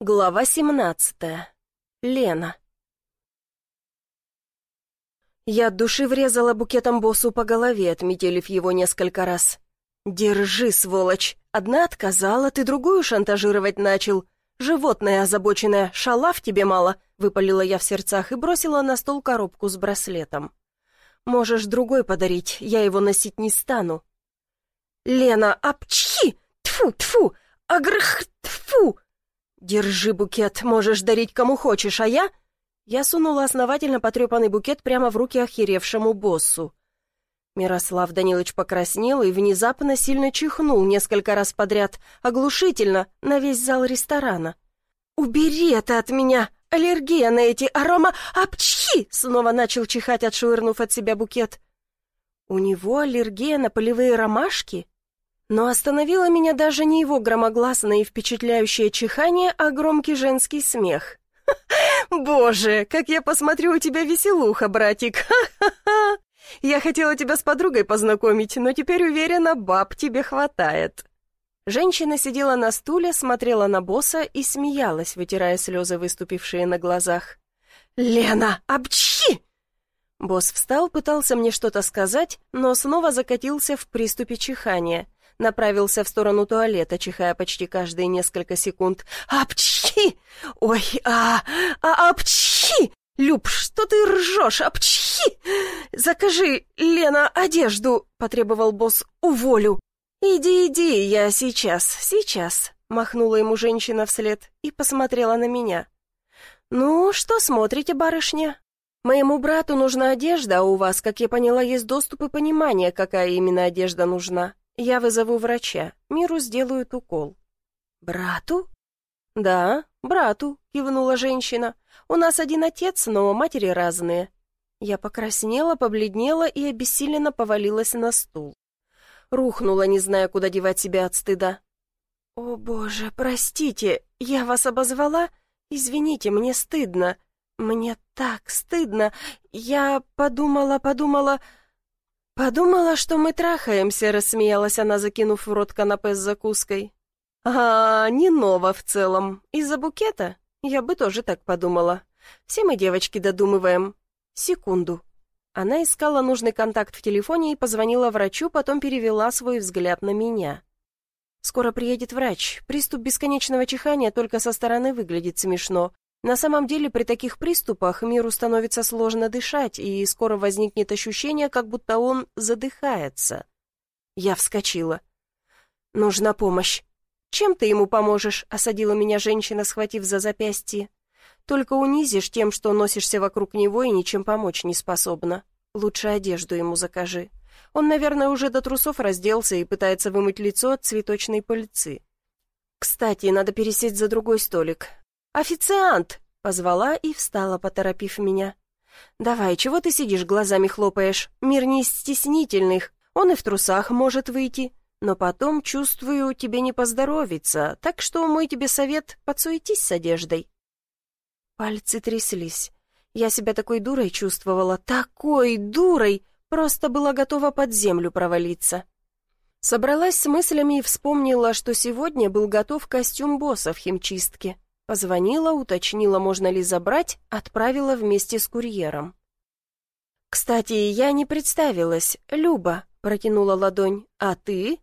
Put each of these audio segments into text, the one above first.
Глава 17. Лена. Я от души врезала букетом боссу по голове, отметелив его несколько раз. «Держи, сволочь! Одна отказала, ты другую шантажировать начал. Животное озабоченное, шалав тебе мало!» — выпалила я в сердцах и бросила на стол коробку с браслетом. «Можешь другой подарить, я его носить не стану». «Лена, апчхи! Тфу, тфу! Агрх, тфу!» «Держи букет, можешь дарить кому хочешь, а я...» Я сунула основательно потрепанный букет прямо в руки охеревшему боссу. Мирослав Данилович покраснел и внезапно сильно чихнул несколько раз подряд, оглушительно, на весь зал ресторана. «Убери это от меня! Аллергия на эти арома... Апчхи!» Снова начал чихать, отшвырнув от себя букет. «У него аллергия на полевые ромашки?» Но остановило меня даже не его громогласное и впечатляющее чихание, а громкий женский смех. «Боже, как я посмотрю, у тебя веселуха, братик! Я хотела тебя с подругой познакомить, но теперь уверена, баб тебе хватает». Женщина сидела на стуле, смотрела на босса и смеялась, вытирая слезы, выступившие на глазах. «Лена, обчхи!» Босс встал, пытался мне что-то сказать, но снова закатился в приступе чихания — направился в сторону туалета, чихая почти каждые несколько секунд. «Апчхи! Ой, а, а, апчхи! Люб, что ты ржешь? Апчхи! Закажи, Лена, одежду!» — потребовал босс. «Уволю!» «Иди, иди, я сейчас, сейчас!» — махнула ему женщина вслед и посмотрела на меня. «Ну, что смотрите, барышня? Моему брату нужна одежда, а у вас, как я поняла, есть доступ и понимание, какая именно одежда нужна. Я вызову врача. Миру сделают укол». «Брату?» «Да, брату», — кивнула женщина. «У нас один отец, но матери разные». Я покраснела, побледнела и обессиленно повалилась на стул. Рухнула, не зная, куда девать себя от стыда. «О, Боже, простите, я вас обозвала? Извините, мне стыдно. Мне так стыдно. Я подумала, подумала...» «Подумала, что мы трахаемся», — рассмеялась она, закинув в рот канапе с закуской. «А, не ново в целом. Из-за букета? Я бы тоже так подумала. Все мы, девочки, додумываем. Секунду». Она искала нужный контакт в телефоне и позвонила врачу, потом перевела свой взгляд на меня. «Скоро приедет врач. Приступ бесконечного чихания только со стороны выглядит смешно. На самом деле при таких приступах миру становится сложно дышать, и скоро возникнет ощущение, как будто он задыхается. Я вскочила. «Нужна помощь». «Чем ты ему поможешь?» — осадила меня женщина, схватив за запястье. «Только унизишь тем, что носишься вокруг него и ничем помочь не способна. Лучше одежду ему закажи. Он, наверное, уже до трусов разделся и пытается вымыть лицо от цветочной пыльцы. Кстати, надо пересесть за другой столик. «Официант!» — позвала и встала, поторопив меня. «Давай, чего ты сидишь, глазами хлопаешь? Мир не из стеснительных, он и в трусах может выйти. Но потом, чувствую, тебе не поздоровится, так что мой тебе совет — подсуетись с одеждой». Пальцы тряслись. Я себя такой дурой чувствовала, такой дурой, просто была готова под землю провалиться. Собралась с мыслями и вспомнила, что сегодня был готов костюм босса в химчистке. Позвонила, уточнила, можно ли забрать, отправила вместе с курьером. «Кстати, я не представилась. Люба», — протянула ладонь. «А ты?»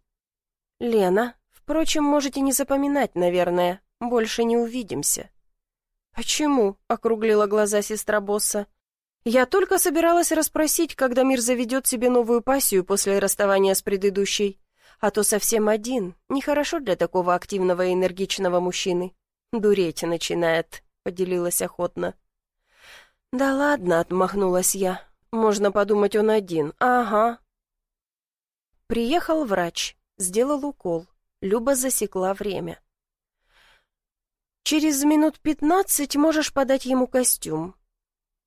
«Лена. Впрочем, можете не запоминать, наверное. Больше не увидимся». «Почему?» — округлила глаза сестра босса. «Я только собиралась расспросить, когда мир заведет себе новую пассию после расставания с предыдущей. А то совсем один. Нехорошо для такого активного и энергичного мужчины». «Дуреть начинает», — поделилась охотно. «Да ладно», — отмахнулась я. «Можно подумать, он один. Ага». Приехал врач, сделал укол. Люба засекла время. «Через минут пятнадцать можешь подать ему костюм».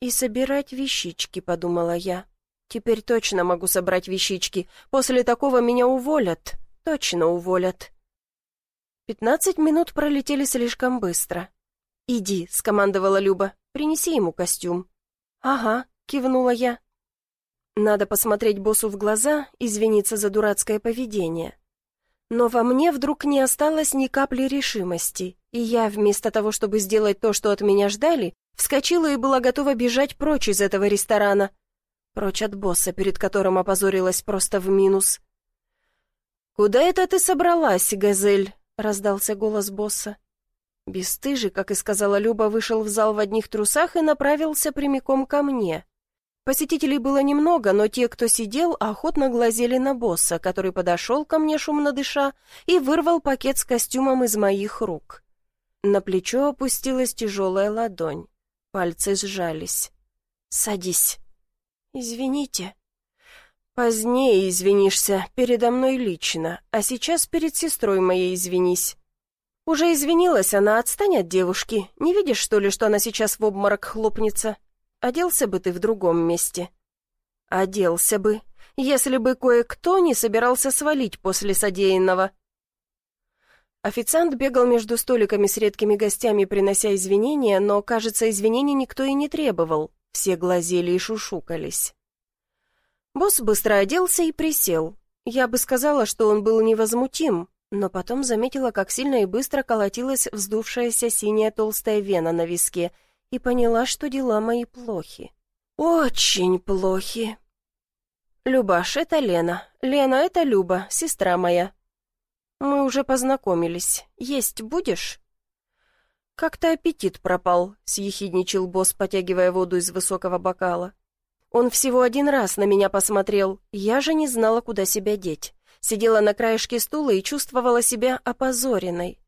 «И собирать вещички», — подумала я. «Теперь точно могу собрать вещички. После такого меня уволят. Точно уволят». Пятнадцать минут пролетели слишком быстро. «Иди», — скомандовала Люба, — «принеси ему костюм». «Ага», — кивнула я. Надо посмотреть боссу в глаза, извиниться за дурацкое поведение. Но во мне вдруг не осталось ни капли решимости. И я, вместо того, чтобы сделать то, что от меня ждали, вскочила и была готова бежать прочь из этого ресторана. Прочь от босса, перед которым опозорилась просто в минус. «Куда это ты собралась, Газель?» — раздался голос босса. Бестыжий, как и сказала Люба, вышел в зал в одних трусах и направился прямиком ко мне. Посетителей было немного, но те, кто сидел, охотно глазели на босса, который подошел ко мне, шумно дыша, и вырвал пакет с костюмом из моих рук. На плечо опустилась тяжелая ладонь. Пальцы сжались. «Садись». «Извините». «Позднее извинишься, передо мной лично, а сейчас перед сестрой моей извинись». «Уже извинилась она, отстань от девушки. Не видишь, что ли, что она сейчас в обморок хлопнется?» Оделся бы ты в другом месте. Оделся бы, если бы кое-кто не собирался свалить после содеянного. Официант бегал между столиками с редкими гостями, принося извинения, но, кажется, извинений никто и не требовал. Все глазели и шушукались. Босс быстро оделся и присел. Я бы сказала, что он был невозмутим, но потом заметила, как сильно и быстро колотилась вздувшаяся синяя толстая вена на виске — и поняла, что дела мои плохи. Очень плохи. Любаш, это Лена. Лена, это Люба, сестра моя. Мы уже познакомились. Есть будешь? Как-то аппетит пропал, съехидничал босс, потягивая воду из высокого бокала. Он всего один раз на меня посмотрел, я же не знала, куда себя деть. Сидела на краешке стула и чувствовала себя опозоренной.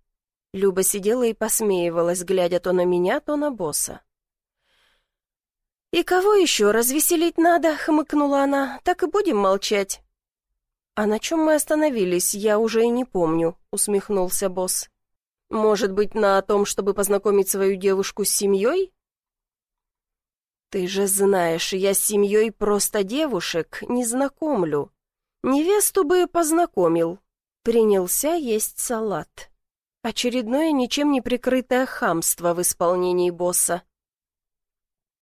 Люба сидела и посмеивалась, глядя то на меня, то на босса. «И кого еще развеселить надо?» — хмыкнула она. «Так и будем молчать». «А на чем мы остановились, я уже и не помню», — усмехнулся босс. «Может быть, на том, чтобы познакомить свою девушку с семьей?» «Ты же знаешь, я с семьей просто девушек не знакомлю. Невесту бы познакомил». Принялся есть салат. Очередное ничем не прикрытое хамство в исполнении босса.